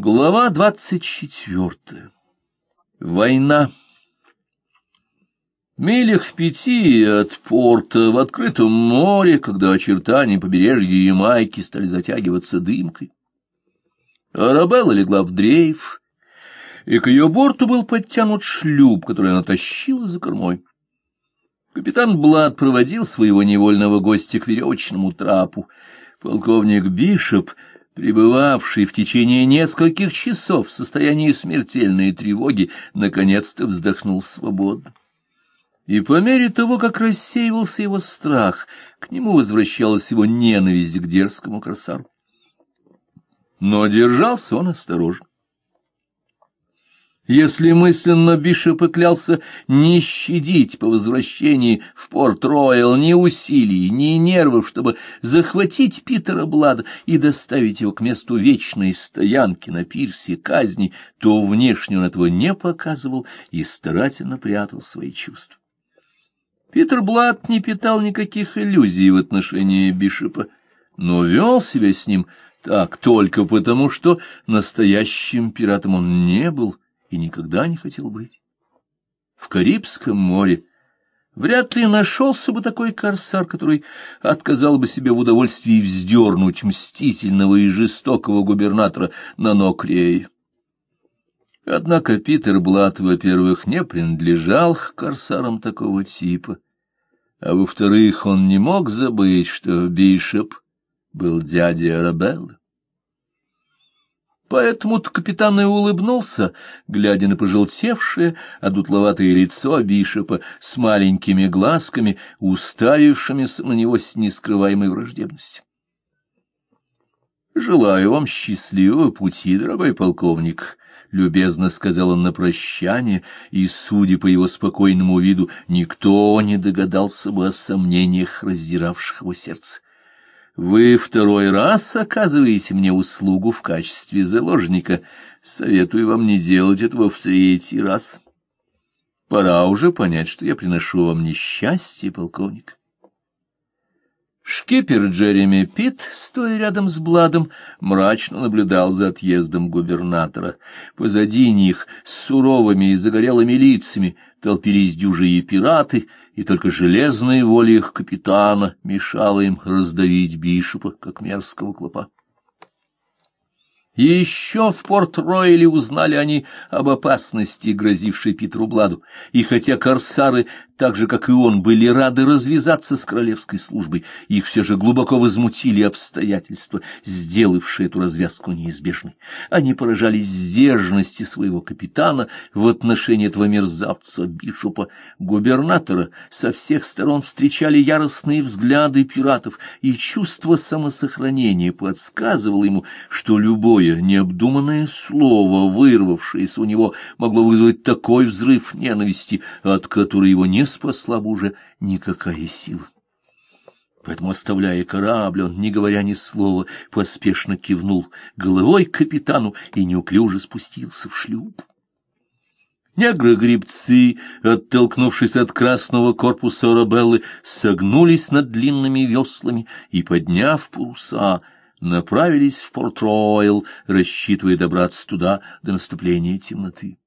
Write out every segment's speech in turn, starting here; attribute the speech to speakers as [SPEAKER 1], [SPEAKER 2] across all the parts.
[SPEAKER 1] Глава двадцать четвертая. Война. Милях в пяти от порта в открытом море, когда очертания побережья Ямайки стали затягиваться дымкой. Арабелла легла в дрейф, и к ее борту был подтянут шлюп, который она тащила за кормой. Капитан Блад проводил своего невольного гостя к веревочному трапу. Полковник Бишоп пребывавший в течение нескольких часов в состоянии смертельной тревоги, наконец-то вздохнул свободно. И по мере того, как рассеивался его страх, к нему возвращалась его ненависть к дерзкому корсару. Но держался он осторожно. Если мысленно Бишоп поклялся не щадить по возвращении в Порт-Роyal ни усилий, ни нервов, чтобы захватить Питера Блада и доставить его к месту вечной стоянки на пирсе казни, то внешне он этого не показывал и старательно прятал свои чувства. Питер Блад не питал никаких иллюзий в отношении Бишопа, но вел себя с ним так только потому, что настоящим пиратом он не был — и никогда не хотел быть. В Карибском море вряд ли нашелся бы такой корсар, который отказал бы себе в удовольствии вздернуть мстительного и жестокого губернатора на ног. Однако Питер Блат, во-первых, не принадлежал к корсарам такого типа, а во-вторых, он не мог забыть, что Бишоп был дядей Арабеллы. Поэтому-то капитан и улыбнулся, глядя на пожелтевшее, одутловатое лицо Бишопа с маленькими глазками, уставившимися на него с нескрываемой враждебностью. «Желаю вам счастливого пути, дорогой полковник», — любезно сказал он на прощание, и, судя по его спокойному виду, никто не догадался бы о сомнениях, раздиравших его сердце. Вы второй раз оказываете мне услугу в качестве заложника. Советую вам не делать этого в третий раз. Пора уже понять, что я приношу вам несчастье, полковник. Шкипер Джереми Питт, стоя рядом с Бладом, мрачно наблюдал за отъездом губернатора. Позади них с суровыми и загорелыми лицами толпились дюжие пираты, и только железная воля их капитана мешала им раздавить Бишопа, как мерзкого клопа. И еще в Порт-Ройле узнали они об опасности, грозившей Питеру Бладу, и хотя корсары, так же, как и он, были рады развязаться с королевской службой, их все же глубоко возмутили обстоятельства, сделавшие эту развязку неизбежной. Они поражались сдержанности своего капитана в отношении этого мерзавца Бишопа. Губернатора со всех сторон встречали яростные взгляды пиратов, и чувство самосохранения подсказывало ему, что любое Любое необдуманное слово, вырвавшееся у него, могло вызвать такой взрыв ненависти, от которой его не спасла бы уже никакая сила. Поэтому, оставляя корабль, он, не говоря ни слова, поспешно кивнул головой капитану и неуклюже спустился в шлюп. Негры-грибцы, оттолкнувшись от красного корпуса Рабеллы, согнулись над длинными веслами и, подняв паруса, направились в Порт-Ройл, рассчитывая добраться туда до наступления темноты.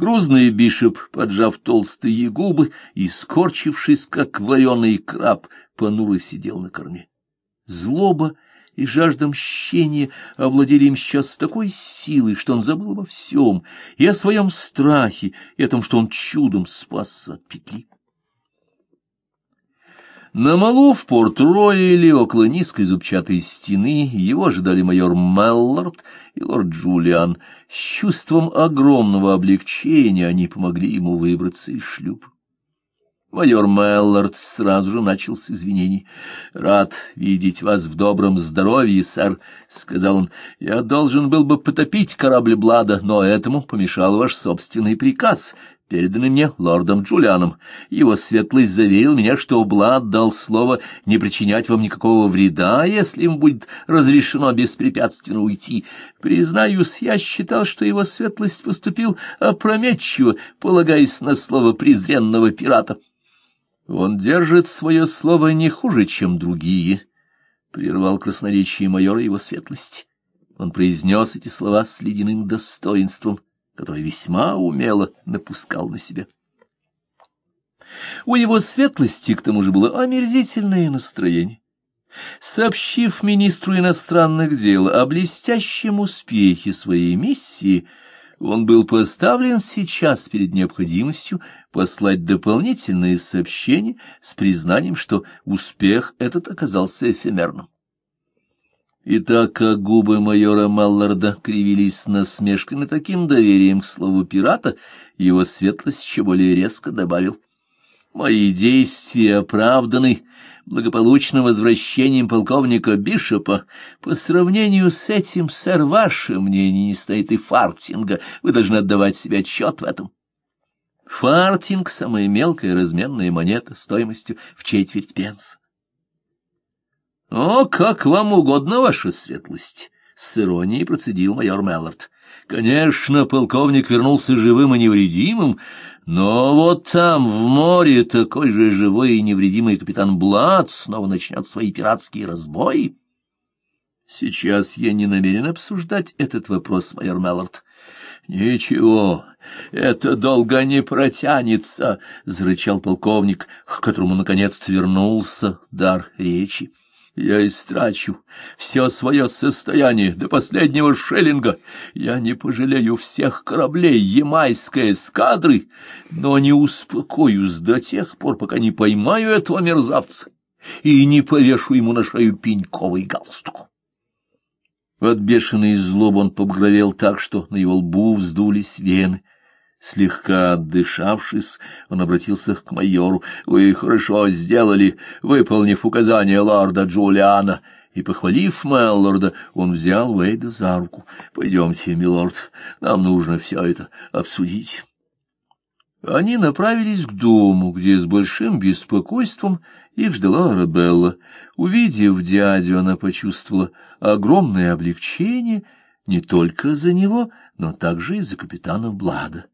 [SPEAKER 1] Грузный бишоп, поджав толстые губы и скорчившись, как вареный краб, понуро сидел на корме. Злоба и жажда мщения овладели им сейчас с такой силой, что он забыл обо всем, и о своем страхе, и о том, что он чудом спасся от петли. На малу в Порт-Ройле, около низкой зубчатой стены, его ожидали майор Меллард и лорд Джулиан. С чувством огромного облегчения они помогли ему выбраться из шлюпа. Майор Меллард сразу же начал с извинений. — Рад видеть вас в добром здоровье, сэр, — сказал он. — Я должен был бы потопить корабль Блада, но этому помешал ваш собственный приказ переданный мне лордом Джулианом. Его светлость заверил меня, что Блад дал слово не причинять вам никакого вреда, если им будет разрешено беспрепятственно уйти. Признаюсь, я считал, что его светлость поступил опрометчиво, полагаясь на слово презренного пирата. Он держит свое слово не хуже, чем другие, — прервал красноречие майора его светлости. Он произнес эти слова с ледяным достоинством, которое весьма умело напускал на себя. У его светлости, к тому же, было омерзительное настроение. Сообщив министру иностранных дел о блестящем успехе своей миссии, он был поставлен сейчас перед необходимостью послать дополнительные сообщения с признанием, что успех этот оказался эфемерным. И так как губы майора Малларда кривились насмешкой таким доверием к слову пирата, его светлость еще более резко добавил. «Мои действия оправданы благополучным возвращением полковника Бишопа. По сравнению с этим, сэр, ваше мнение не стоит и фартинга. Вы должны отдавать себе отчет в этом». Фартинг — самая мелкая разменная монета стоимостью в четверть пенса. — О, как вам угодно, ваша светлость! — с иронией процедил майор Меллард. — Конечно, полковник вернулся живым и невредимым, но вот там, в море, такой же живой и невредимый капитан Блад снова начнет свои пиратские разбои. Сейчас я не намерен обсуждать этот вопрос, майор Меллард. — Ничего, это долго не протянется, — зарычал полковник, к которому наконец-то вернулся дар речи. Я истрачу все свое состояние до последнего шиллинга. Я не пожалею всех кораблей ямайской эскадры, но не успокоюсь до тех пор, пока не поймаю этого мерзавца и не повешу ему на шею пеньковый галстук. От бешеной злобы он побагровел так, что на его лбу вздулись вены. Слегка отдышавшись, он обратился к майору. — Вы хорошо сделали, выполнив указание лорда Джулиана. И, похвалив Меллорда, он взял Уэйда за руку. — Пойдемте, милорд, нам нужно все это обсудить. Они направились к дому, где с большим беспокойством их ждала Арабелла. Увидев дядю, она почувствовала огромное облегчение не только за него, но также и за капитана Блада.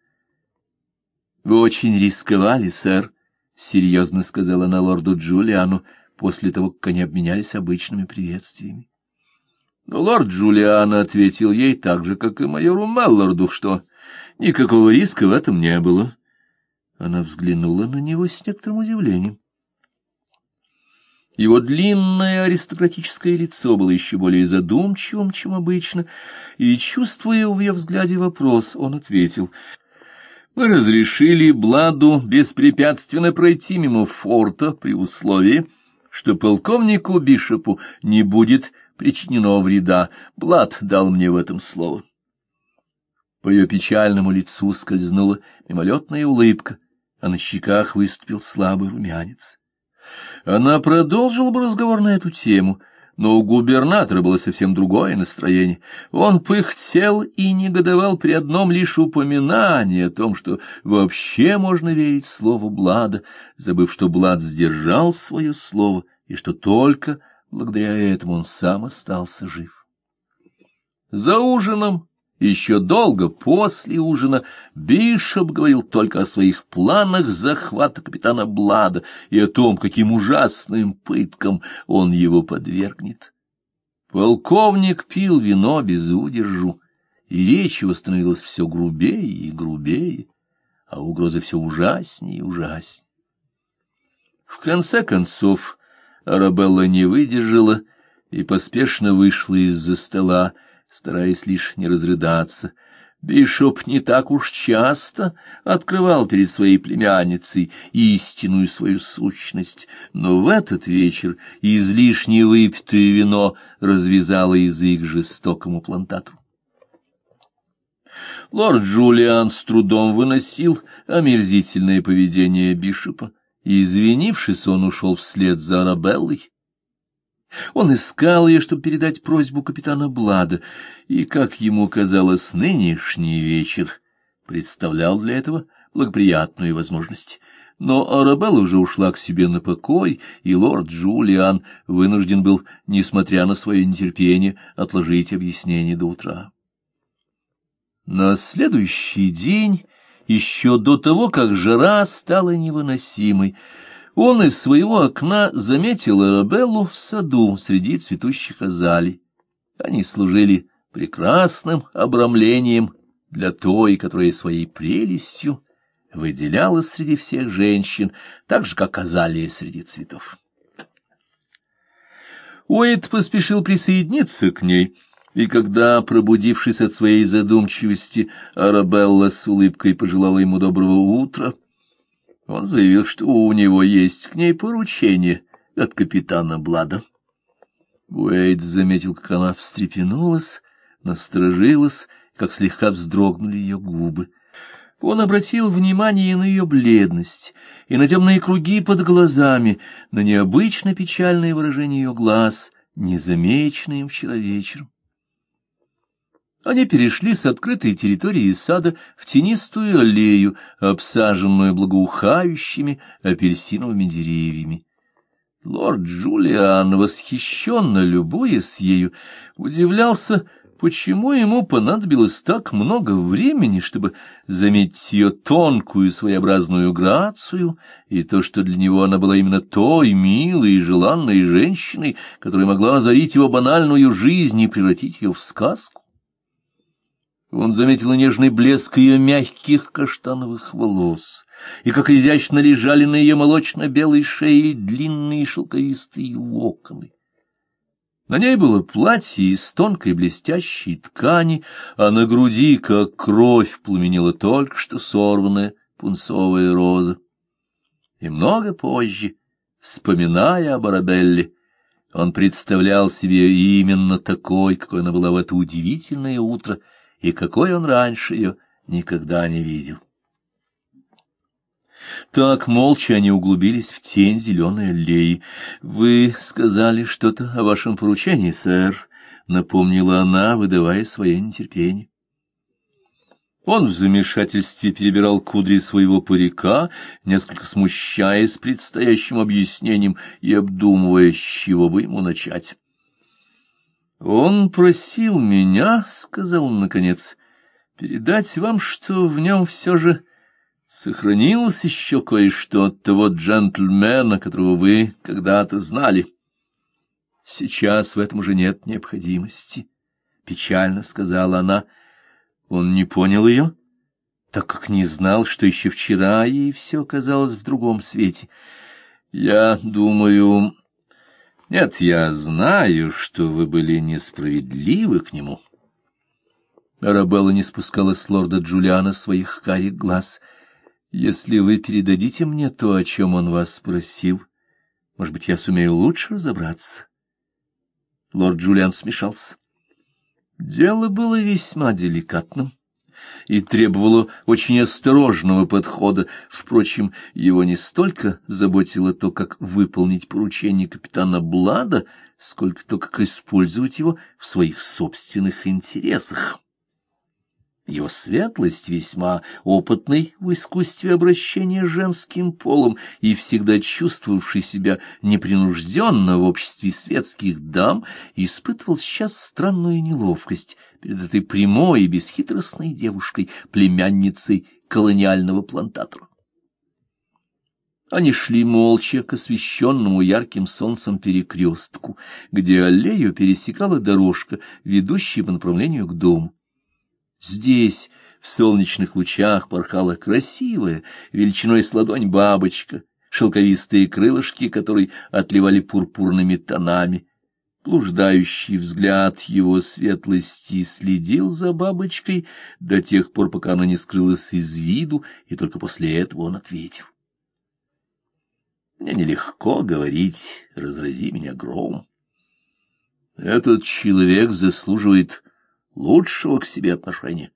[SPEAKER 1] Вы очень рисковали, сэр, — серьезно сказала она лорду Джулиану после того, как они обменялись обычными приветствиями. Но лорд Джулиан ответил ей так же, как и майору Меллорду, что никакого риска в этом не было. Она взглянула на него с некоторым удивлением. Его длинное аристократическое лицо было еще более задумчивым, чем обычно, и, чувствуя в ее взгляде вопрос, он ответил — мы разрешили Бладу беспрепятственно пройти мимо форта при условии, что полковнику Бишопу не будет причинено вреда. Блад дал мне в этом слово. По ее печальному лицу скользнула мимолетная улыбка, а на щеках выступил слабый румянец. Она продолжила бы разговор на эту тему — но у губернатора было совсем другое настроение. Он пыхтел и негодовал при одном лишь упоминании о том, что вообще можно верить слову Блада, забыв, что Блад сдержал свое слово и что только благодаря этому он сам остался жив. За ужином еще долго после ужина Бишоп говорил только о своих планах захвата капитана Блада и о том, каким ужасным пыткам он его подвергнет. Полковник пил вино без удержу, и речь его становилась все грубее и грубее, а угрозы все ужаснее и ужаснее. В конце концов Арабелла не выдержала и поспешно вышла из-за стола, стараясь лишь не разрыдаться. Бишоп не так уж часто открывал перед своей племянницей истинную свою сущность, но в этот вечер излишне выпитое вино развязало язык жестокому плантатору. Лорд Джулиан с трудом выносил омерзительное поведение Бишопа, и, извинившись, он ушел вслед за Арабеллой, он искал ее, чтобы передать просьбу капитана Блада, и, как ему казалось, нынешний вечер представлял для этого благоприятную возможность. Но Арабелла уже ушла к себе на покой, и лорд Джулиан вынужден был, несмотря на свое нетерпение, отложить объяснение до утра. На следующий день, еще до того, как жара стала невыносимой, он из своего окна заметил Арабеллу в саду среди цветущих азалий. Они служили прекрасным обрамлением для той, которая своей прелестью выделялась среди всех женщин, так же, как азалия среди цветов. Уэйд поспешил присоединиться к ней, и когда, пробудившись от своей задумчивости, Арабелла с улыбкой пожелала ему доброго утра, он заявил, что у него есть к ней поручение от капитана Блада. Уэйд заметил, как она встрепенулась, насторожилась, как слегка вздрогнули ее губы. Он обратил внимание на ее бледность и на темные круги под глазами, на необычно печальное выражение ее глаз, незамеченное им вчера вечером. Они перешли с открытой территории сада в тенистую аллею, обсаженную благоухающими апельсиновыми деревьями. Лорд Джулиан, восхищенно любуясь ею, удивлялся, почему ему понадобилось так много времени, чтобы заметить ее тонкую своеобразную грацию и то, что для него она была именно той милой и желанной женщиной, которая могла озарить его банальную жизнь и превратить ее в сказку. Он заметил нежный блеск ее мягких каштановых волос, и как изящно лежали на ее молочно-белой шее длинные шелковистые локоны. На ней было платье из тонкой блестящей ткани, а на груди, как кровь, пламенела только что сорванная пунцовая роза. И много позже, вспоминая об Арабелле, он представлял себе именно такой, какой она была в это удивительное утро, и какой он раньше ее никогда не видел. Так молча они углубились в тень зеленой аллеи. — Вы сказали что-то о вашем поручении, сэр, — напомнила она, выдавая свое нетерпение. Он в замешательстве перебирал кудри своего парика, несколько смущаясь предстоящим объяснением и обдумывая, с чего бы ему начать. «Он просил меня, — сказал он наконец, — передать вам, что в нем все же Сохранилось еще кое-что от того джентльмена, которого вы когда-то знали. Сейчас в этом уже нет необходимости, — печально сказала она. Он не понял ее, так как не знал, что еще вчера ей все казалось в другом свете. Я думаю... Нет, я знаю, что вы были несправедливы к нему. Арабелла не спускала с лорда Джулиана своих карих глаз — если вы передадите мне то, о чем он вас спросил, может быть, я сумею лучше разобраться. Лорд Джулиан смешался. Дело было весьма деликатным и требовало очень осторожного подхода. Впрочем, его не столько заботило то, как выполнить поручение капитана Блада, сколько то, как использовать его в своих собственных интересах. Его светлость весьма опытный в искусстве обращения с женским полом и всегда чувствовавший себя непринужденно в обществе светских дам, испытывал сейчас странную неловкость перед этой прямой и бесхитростной девушкой, племянницей колониального плантатора. Они шли молча к освещенному ярким солнцем перекрестку, где аллею пересекала дорожка, ведущая по направлению к дому. Здесь в солнечных лучах порхала красивая, величиной с ладонь бабочка, шелковистые крылышки которой отливали пурпурными тонами. Блуждающий взгляд его светлости следил за бабочкой до тех пор, пока она не скрылась из виду, и только после этого он ответил. Мне нелегко говорить, разрази меня гром. Этот человек заслуживает лучшего к себе отношения.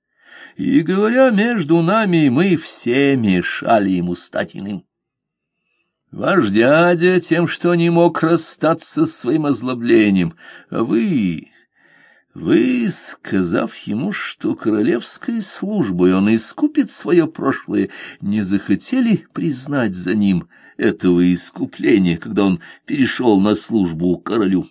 [SPEAKER 1] И, говоря между нами, мы все мешали ему стать иным. Ваш дядя тем, что не мог расстаться с своим озлоблением, а вы... Вы, сказав ему, что королевской службой он искупит свое прошлое, не захотели признать за ним этого искупления, когда он перешел на службу королю.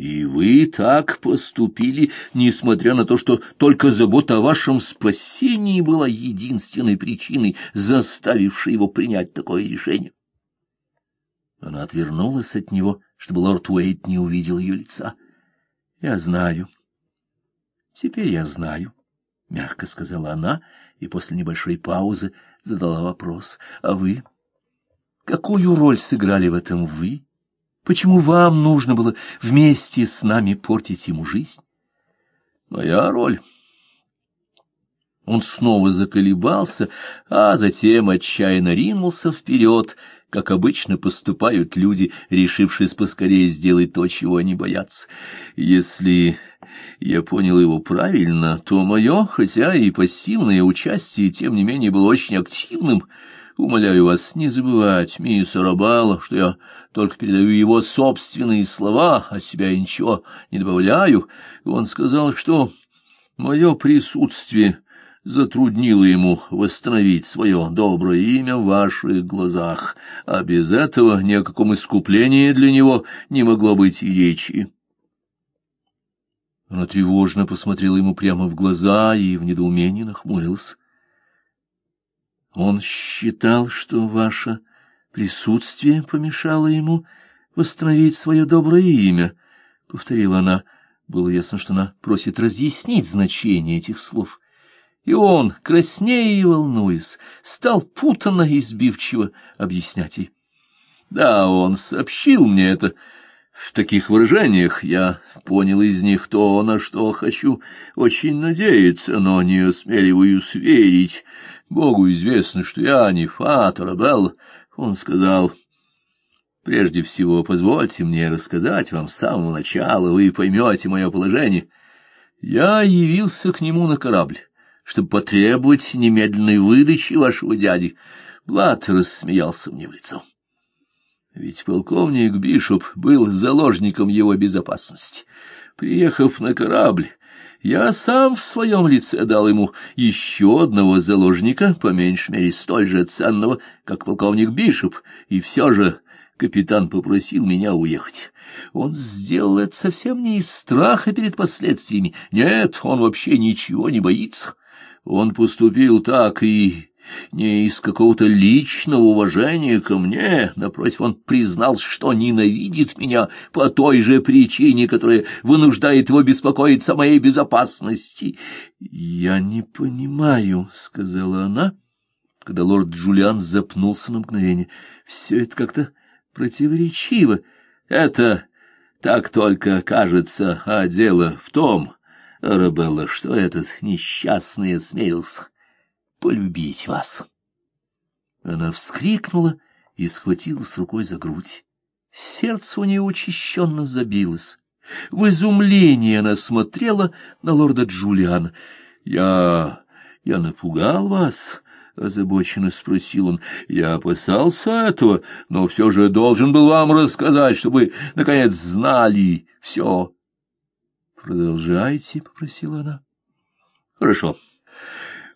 [SPEAKER 1] И вы так поступили, несмотря на то, что только забота о вашем спасении была единственной причиной, заставившей его принять такое решение. Она отвернулась от него, чтобы лорд Уэйт не увидел ее лица. — Я знаю. Теперь я знаю, — мягко сказала она, и после небольшой паузы задала вопрос. — А вы? Какую роль сыграли в этом вы? Почему вам нужно было вместе с нами портить ему жизнь? — Моя роль... Он снова заколебался, а затем отчаянно ринулся вперед, как обычно поступают люди, решившись поскорее сделать то, чего они боятся. Если я понял его правильно, то мое, хотя и пассивное участие, тем не менее, было очень активным. Умоляю вас не забывать, мисс Арабала, что я только передаю его собственные слова, от себя я ничего не добавляю. Он сказал, что мое присутствие затруднило ему восстановить свое доброе имя в ваших глазах, а без этого ни о каком искуплении для него не могло быть и речи. Она тревожно посмотрела ему прямо в глаза и в недоумении нахмурилась. Он считал, что ваше присутствие помешало ему восстановить свое доброе имя, — повторила она. Было ясно, что она просит разъяснить значение этих слов и он, краснея и волнуясь, стал путанно и избивчиво объяснять ей. Да, он сообщил мне это в таких выражениях, я понял из них то, на что хочу очень надеяться, но не осмеливаюсь верить. Богу известно, что я не Фат Арабелла. Он сказал... Прежде всего, позвольте мне рассказать вам с самого начала, вы поймете мое положение. Я явился к нему на корабль чтобы потребовать немедленной выдачи вашего дяди. Блад рассмеялся мне в лицо. Ведь полковник Бишоп был заложником его безопасности. Приехав на корабль, я сам в своем лице дал ему еще одного заложника, по меньшей мере столь же ценного, как полковник Бишоп, и все же капитан попросил меня уехать. Он сделал это совсем не из страха перед последствиями. Нет, он вообще ничего не боится. Он поступил так и не из какого-то личного уважения ко мне, напротив, он признал, что ненавидит меня по той же причине, которая вынуждает его беспокоиться о моей безопасности. — Я не понимаю, — сказала она, когда лорд Джулиан запнулся на мгновение. — Все это как-то противоречиво. Это так только кажется, а дело в том... Арабелла, что этот несчастный осмелился полюбить вас. Она вскрикнула и схватилась рукой за грудь. Сердце у нее учащенно забилось. В изумлении она смотрела на лорда Джулиана. — Я... я напугал вас? — озабоченно спросил он. — Я опасался этого, но все же должен был вам рассказать, чтобы, наконец, знали все. Продолжайте, — попросила она. Хорошо.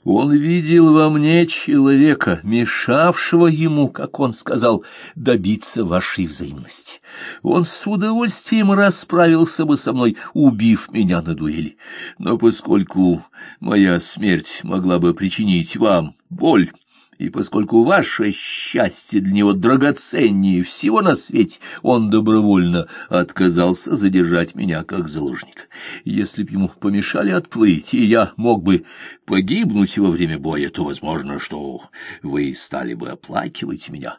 [SPEAKER 1] Он видел во мне человека, мешавшего ему, как он сказал, добиться вашей взаимности. Он с удовольствием расправился бы со мной, убив меня на дуэли. Но поскольку моя смерть могла бы причинить вам боль, и поскольку ваше счастье для него драгоценнее всего на свете, он добровольно отказался задержать меня как заложник. Если б ему помешали отплыть, и я мог бы погибнуть во время боя, то, возможно, что вы стали бы оплакивать меня.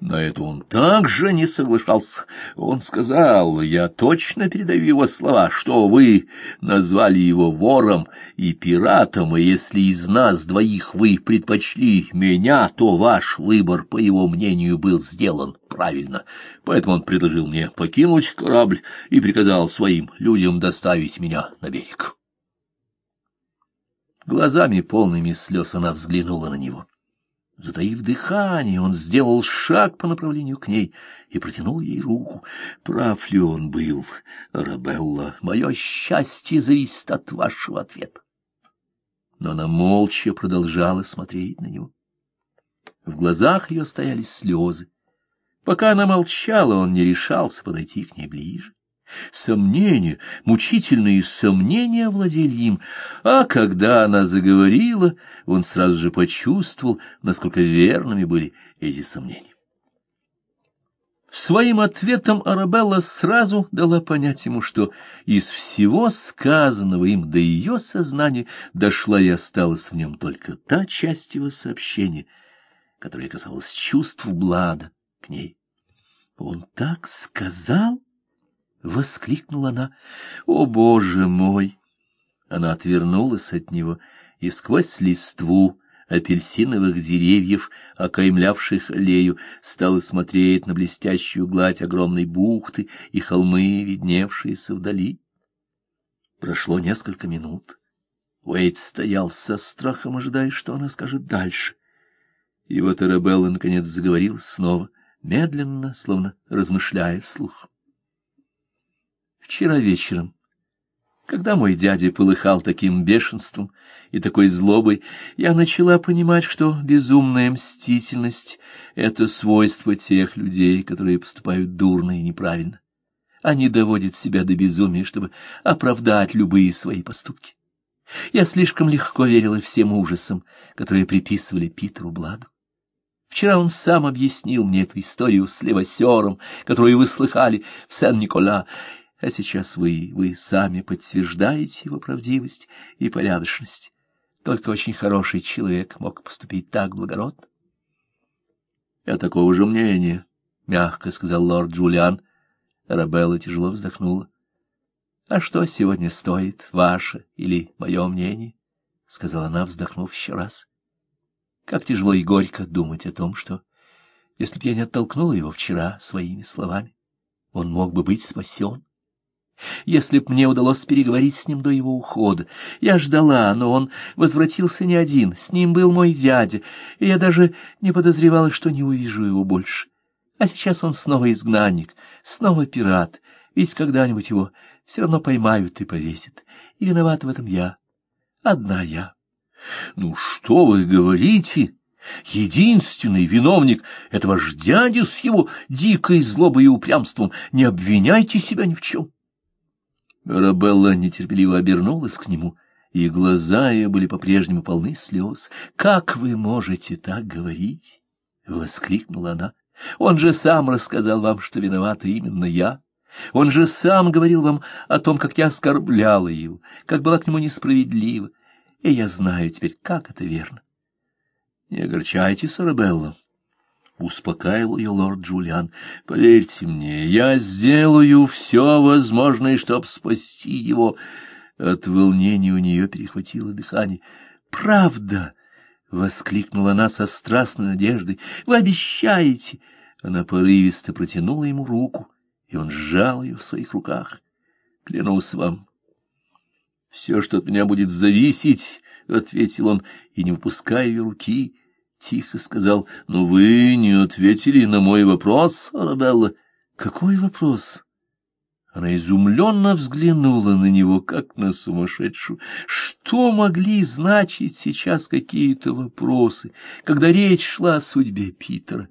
[SPEAKER 1] На это он также не соглашался. Он сказал, я точно передаю его слова, что вы назвали его вором и пиратом, и если из нас двоих вы предпочли меня, то ваш выбор, по его мнению, был сделан правильно. Поэтому он предложил мне покинуть корабль и приказал своим людям доставить меня на берег. Глазами полными слез она взглянула на него. Затаив дыхание, он сделал шаг по направлению к ней и протянул ей руку. Прав ли он был, Рабелла? Мое счастье зависит от вашего ответа. Но она молча продолжала смотреть на него. В глазах ее стояли слезы. Пока она молчала, он не решался подойти к ней ближе. Сомнения, мучительные сомнения овладели им, а когда она заговорила, он сразу же почувствовал, насколько верными были эти сомнения. Своим ответом Арабелла сразу дала понять ему, что из всего сказанного им до ее сознания дошла и осталась в нем только та часть его сообщения, которая касалась чувств Блада к ней. «Он так сказал?» — воскликнула она. «О, Боже мой!» Она отвернулась от него и сквозь листву апельсиновых деревьев, окаймлявших аллею, стала смотреть на блестящую гладь огромной бухты и холмы, видневшиеся вдали. Прошло несколько минут. Уэйд стоял со страхом, ожидая, что она скажет дальше. И вот Арабелла наконец заговорил снова, медленно, словно размышляя вслух. Вчера вечером когда мой дядя полыхал таким бешенством и такой злобой, я начала понимать, что безумная мстительность — это свойство тех людей, которые поступают дурно и неправильно. Они доводят себя до безумия, чтобы оправдать любые свои поступки. Я слишком легко верила всем ужасам, которые приписывали Питеру Бладу. Вчера он сам объяснил мне эту историю с левосером, которую вы слыхали в Сен-Никола, а сейчас вы, вы сами подтверждаете его правдивость и порядочность. Только очень хороший человек мог поступить так благородно. — Я такого же мнения, — мягко сказал лорд Джулиан. Арабелла тяжело вздохнула. — А что сегодня стоит, ваше или мое мнение? — сказала она, вздохнув еще раз. Как тяжело и горько думать о том, что, если б я не оттолкнула его вчера своими словами, он мог бы быть спасен. Если б мне удалось переговорить с ним до его ухода. Я ждала, но он возвратился не один, с ним был мой дядя, и я даже не подозревала, что не увижу его больше. А сейчас он снова изгнанник, снова пират, ведь когда-нибудь его все равно поймают и повесят. И виноват в этом я, одна я. — Ну что вы говорите? Единственный виновник — это ваш дядя с его дикой злобой и упрямством. Не обвиняйте себя ни в чем. Рабелла нетерпеливо обернулась к нему, и глаза ее были по-прежнему полны слез. «Как вы можете так говорить?» — воскликнула она. «Он же сам рассказал вам, что виновата именно я. Он же сам говорил вам о том, как я оскорбляла его, как была к нему несправедлива. И я знаю теперь, как это верно. Не огорчайтесь, Арабелла. — успокаивал ее лорд Джулиан. — Поверьте мне, я сделаю все возможное, чтобы спасти его. От волнения у нее перехватило дыхание. — Правда! — воскликнула она со страстной надеждой. — Вы обещаете! Она порывисто протянула ему руку, и он сжал ее в своих руках. — Клянусь вам. — Все, что от меня будет зависеть, — ответил он, и, не выпуская ее руки, —— тихо сказал, — но вы не ответили на мой вопрос, Арабелла. — Какой вопрос? Она изумленно взглянула на него, как на сумасшедшую. Что могли значить сейчас какие-то вопросы, когда речь шла о судьбе Питера?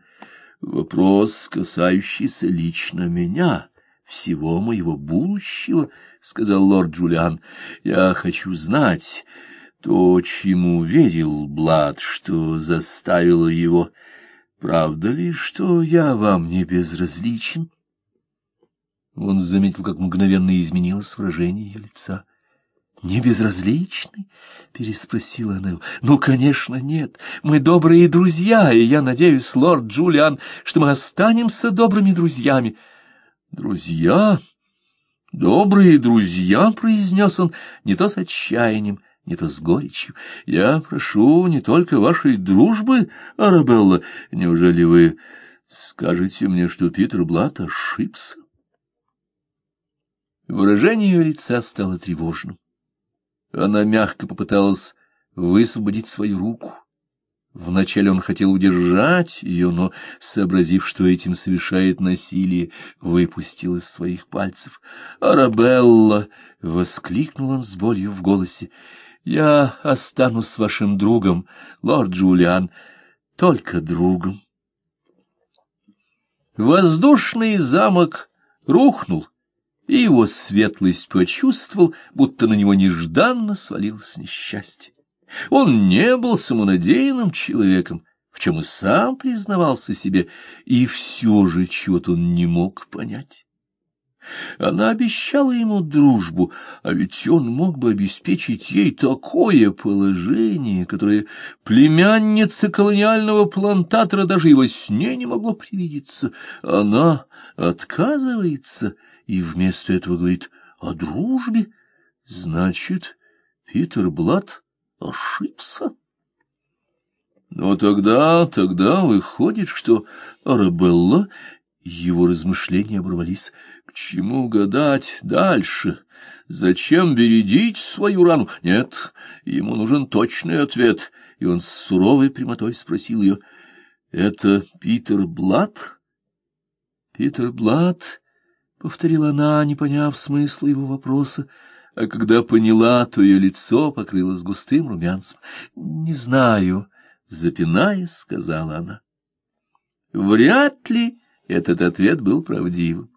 [SPEAKER 1] Вопрос, касающийся лично меня, всего моего будущего, — сказал лорд Джулиан. Я хочу знать... То, чему верил Блад, что заставило его... Правда ли, что я вам не безразличен? Он заметил, как мгновенно изменилось выражение ее лица. «Не безразличный?» — переспросила она его. «Ну, конечно, нет. Мы добрые друзья, и я надеюсь, лорд Джулиан, что мы останемся добрыми друзьями». «Друзья? Добрые друзья?» — произнес он, не то с отчаянием, не то с горечью. Я прошу не только вашей дружбы, Арабелла. Неужели вы скажете мне, что Питер Блат ошибся? Выражение ее лица стало тревожным. Она мягко попыталась высвободить свою руку. Вначале он хотел удержать ее, но, сообразив, что этим совершает насилие, выпустил из своих пальцев. «Арабелла!» — воскликнул он с болью в голосе. Я останусь с вашим другом, лорд Джулиан, только другом. Воздушный замок рухнул, и его светлость почувствовал, будто на него нежданно свалилось несчастье. Он не был самонадеянным человеком, в чем и сам признавался себе, и все же чего-то он не мог понять. Она обещала ему дружбу, а ведь он мог бы обеспечить ей такое положение, которое племянница колониального плантатора даже и во сне не могло привидеться. Она отказывается и вместо этого говорит о дружбе. Значит, Питер Блад ошибся. Но тогда, тогда выходит, что Арабелла... Его размышления оборвались. К чему гадать дальше? Зачем бередить свою рану? Нет, ему нужен точный ответ. И он с суровой прямотой спросил ее. — Это Питер Блад? — Питер Блад, — повторила она, не поняв смысла его вопроса, а когда поняла, то ее лицо покрылось густым румянцем. — Не знаю, — запинаясь, сказала она. Вряд ли этот ответ был правдивым.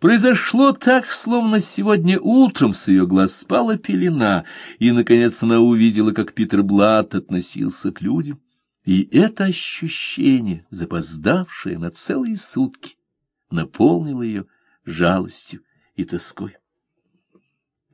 [SPEAKER 1] Произошло так, словно сегодня утром с ее глаз спала пелена, и, наконец, она увидела, как Питер Блат относился к людям. И это ощущение, запоздавшее на целые сутки, наполнило ее жалостью и тоской.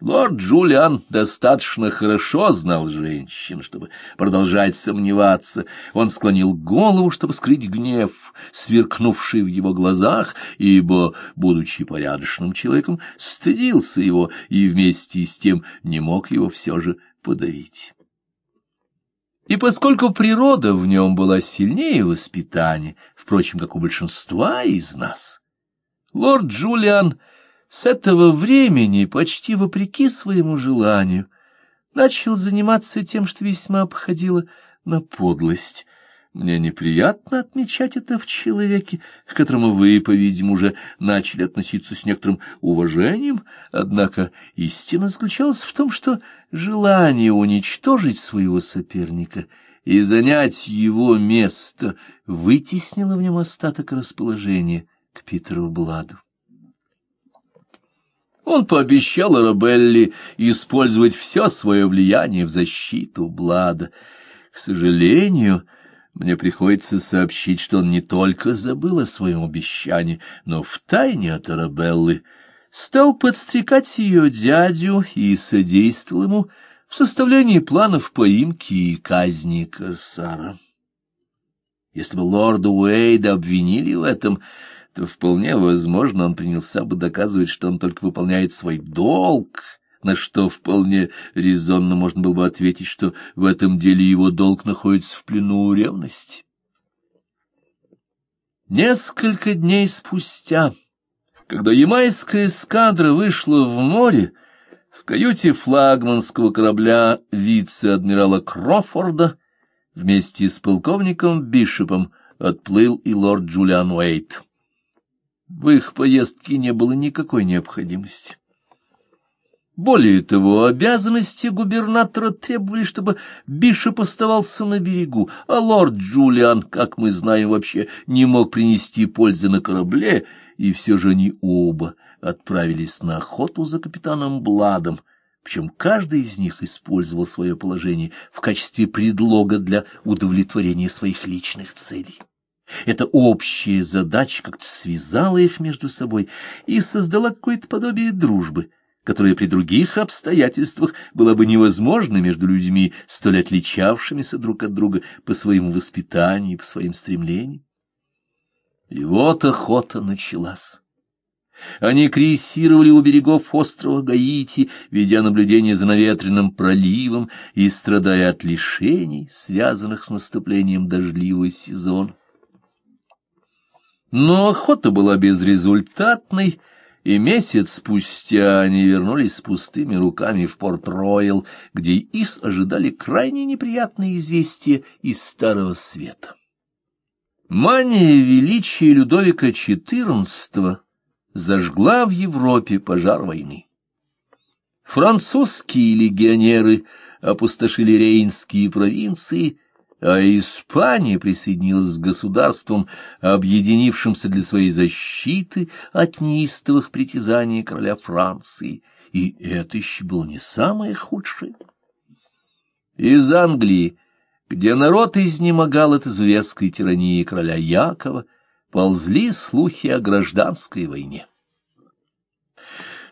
[SPEAKER 1] Лорд Джулиан достаточно хорошо знал женщин, чтобы продолжать сомневаться. Он склонил голову, чтобы скрыть гнев, сверкнувший в его глазах, ибо, будучи порядочным человеком, стыдился его и вместе с тем не мог его все же подавить. И поскольку природа в нем была сильнее воспитания, впрочем, как у большинства из нас, лорд Джулиан с этого времени, почти вопреки своему желанию, начал заниматься тем, что весьма походило на подлость. Мне неприятно отмечать это в человеке, к которому вы, по-видимому, уже начали относиться с некоторым уважением, однако истина заключалась в том, что желание уничтожить своего соперника и занять его место вытеснило в нем остаток расположения к Питеру Бладу. Он пообещал Арабелли использовать все свое влияние в защиту Блада. К сожалению, мне приходится сообщить, что он не только забыл о своем обещании, но втайне от Арабеллы стал подстрекать ее дядю и содействовал ему в составлении планов поимки и казни Корсара. Если бы лорда Уэйда обвинили в этом, то вполне возможно он принялся бы доказывать, что он только выполняет свой долг, на что вполне резонно можно было бы ответить, что в этом деле его долг находится в плену у ревности. Несколько дней спустя, когда ямайская эскадра вышла в море, в каюте флагманского корабля вице-адмирала Крофорда вместе с полковником Бишопом отплыл и лорд Джулиан Уэйт. В их поездке не было никакой необходимости. Более того, обязанности губернатора требовали, чтобы Бишоп оставался на берегу, а лорд Джулиан, как мы знаем, вообще не мог принести пользы на корабле, и все же они оба отправились на охоту за капитаном Бладом, причем каждый из них использовал свое положение в качестве предлога для удовлетворения своих личных целей. Эта общая задача как-то связала их между собой и создала какое-то подобие дружбы, которая при других обстоятельствах была бы невозможна между людьми, столь отличавшимися друг от друга по своему воспитанию и по своим стремлениям. И вот охота началась. Они крейсировали у берегов острова Гаити, ведя наблюдение за наветренным проливом и страдая от лишений, связанных с наступлением дождливого сезона. Но охота была безрезультатной, и месяц спустя они вернулись с пустыми руками в Порт-Роyal, где их ожидали крайне неприятные известия из Старого Света. Мания величия Людовика XIV зажгла в Европе пожар войны. Французские легионеры опустошили рейнские провинции, а Испания присоединилась к государствам, объединившимся для своей защиты от неистовых притязаний короля Франции. И это еще было не самое худшее. Из Англии где народ изнемогал от изуверской тирании короля Якова, ползли слухи о гражданской войне.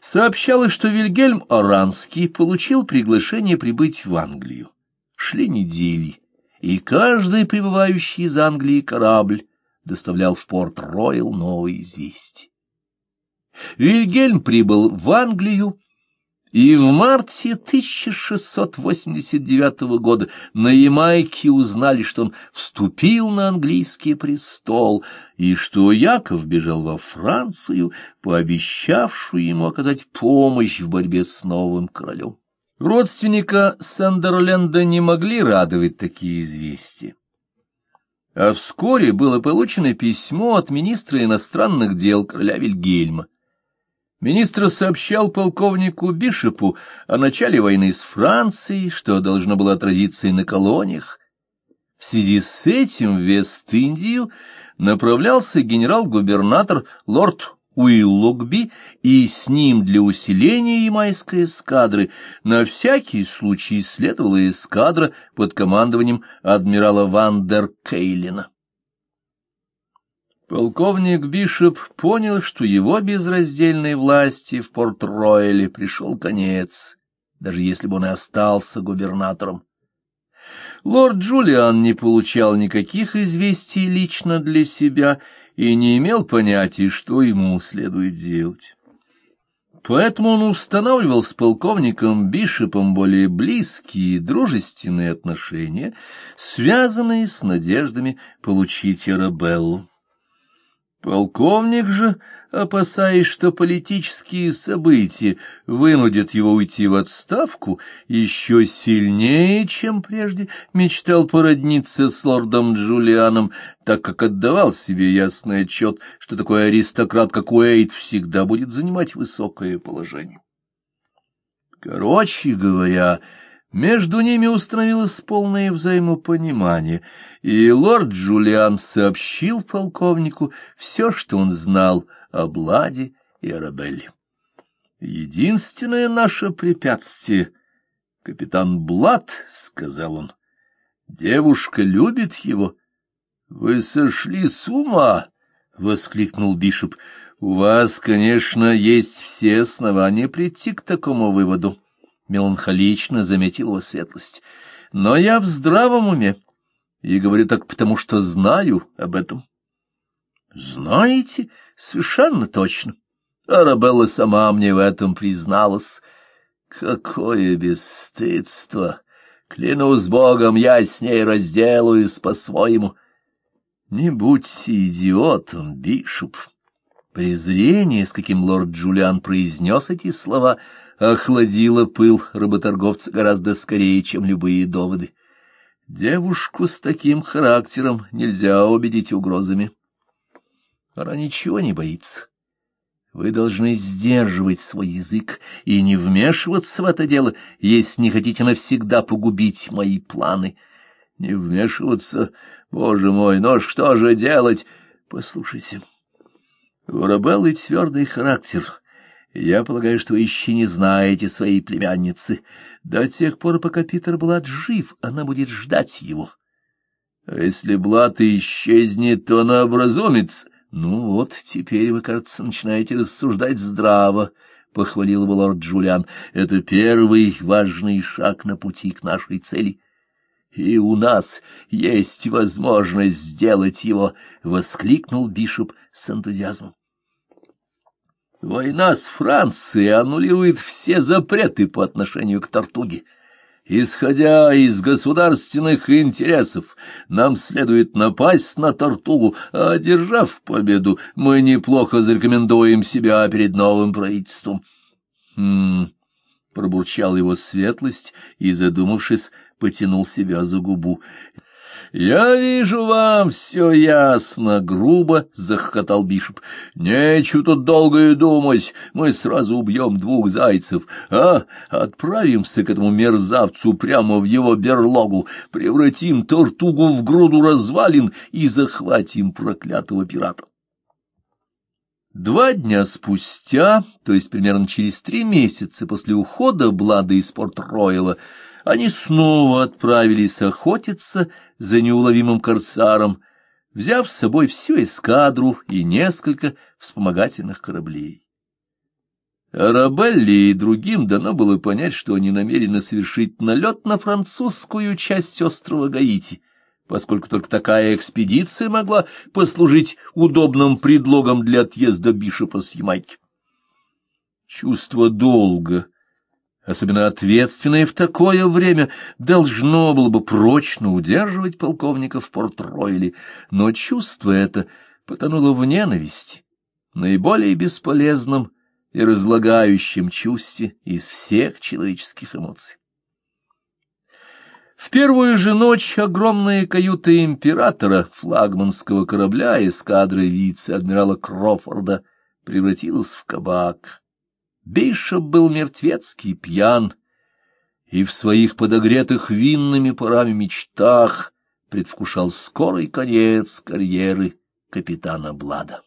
[SPEAKER 1] Сообщалось, что Вильгельм Оранский получил приглашение прибыть в Англию. Шли недели, и каждый прибывающий из Англии корабль доставлял в порт Роyal новые известия. Вильгельм прибыл в Англию, и в марте 1689 года на Ямайке узнали, что он вступил на английский престол, и что Яков бежал во Францию, пообещавшую ему оказать помощь в борьбе с новым королем. Родственника Сандерленда не могли радовать такие известия. А вскоре было получено письмо от министра иностранных дел короля Вильгельма. Министр сообщал полковнику Бишопу о начале войны с Францией, что должно было отразиться и на колониях. В связи с этим в Вест-Индию направлялся генерал-губернатор лорд Уиллогби, и с ним для усиления ямайской эскадры на всякий случай следовала эскадра под командованием адмирала Ван дер Кейлина. Полковник Бишоп понял, что его безраздельной власти в Порт-Ройле пришел конец, даже если бы он и остался губернатором. Лорд Джулиан не получал никаких известий лично для себя и не имел понятия, что ему следует делать. Поэтому он устанавливал с полковником Бишопом более близкие дружественные отношения, связанные с надеждами получить Арабеллу. Полковник же, опасаясь, что политические события вынудят его уйти в отставку, еще сильнее, чем прежде, мечтал породниться с лордом Джулианом, так как отдавал себе ясный отчет, что такой аристократ, как Уэйт, всегда будет занимать высокое положение. Короче говоря, между ними установилось полное взаимопонимание, и лорд Джулиан сообщил полковнику все, что он знал о Бладе и Арабелле. «Единственное наше препятствие — капитан Блад», — сказал он. «Девушка любит его». «Вы сошли с ума!» — воскликнул Бишоп. «У вас, конечно, есть все основания прийти к такому выводу». — меланхолично заметил его светлость. — Но я в здравом уме, и говорю так потому, что знаю об этом. — Знаете? Совершенно точно. Арабелла сама мне в этом призналась. Какое бесстыдство! Клянусь Богом, я с ней разделаюсь по-своему. Не будьте идиотом, Бишоп. Презрение, с каким лорд Джулиан произнес эти слова, — охладила пыл работорговца гораздо скорее, чем любые доводы. Девушку с таким характером нельзя убедить угрозами. Она ничего не боится. Вы должны сдерживать свой язык и не вмешиваться в это дело, если не хотите навсегда погубить мои планы. Не вмешиваться, боже мой, но что же делать? Послушайте, у Рабеллы твердый характер — я полагаю, что вы еще не знаете своей племянницы. До тех пор, пока Питер Блад жив, она будет ждать его. А если Блад исчезнет, то она образумится. Ну вот, теперь вы, кажется, начинаете рассуждать здраво, — похвалил его лорд Джулиан. Это первый важный шаг на пути к нашей цели. И у нас есть возможность сделать его, — воскликнул Бишоп с энтузиазмом. Война с Францией аннулирует все запреты по отношению к Тартуге. Исходя из государственных интересов, нам следует напасть на Тартугу, а, одержав победу, мы неплохо зарекомендуем себя перед новым правительством. Хм, пробурчал его светлость и, задумавшись, потянул себя за губу. «Я вижу, вам все ясно», — грубо захохотал Бишоп. «Нечего тут долго и думать, мы сразу убьем двух зайцев, а отправимся к этому мерзавцу прямо в его берлогу, превратим тортугу в груду развалин и захватим проклятого пирата». Два дня спустя, то есть примерно через три месяца после ухода Блада из Порт-Ройла, они снова отправились охотиться за неуловимым корсаром, взяв с собой всю эскадру и несколько вспомогательных кораблей. Арабелли и другим дано было понять, что они намерены совершить налет на французскую часть острова Гаити, поскольку только такая экспедиция могла послужить удобным предлогом для отъезда Бишопа с Ямайки. Чувство долга, особенно ответственное в такое время, должно было бы прочно удерживать полковника в Порт-Ройле, но чувство это потонуло в ненависти, наиболее бесполезном и разлагающем чувстве из всех человеческих эмоций. В первую же ночь огромная каюта императора, флагманского корабля эскадры вице-адмирала Крофорда, превратилась в кабак. Бишоп был мертвецкий пьян, и в своих подогретых винными парами мечтах предвкушал скорый конец карьеры капитана Блада.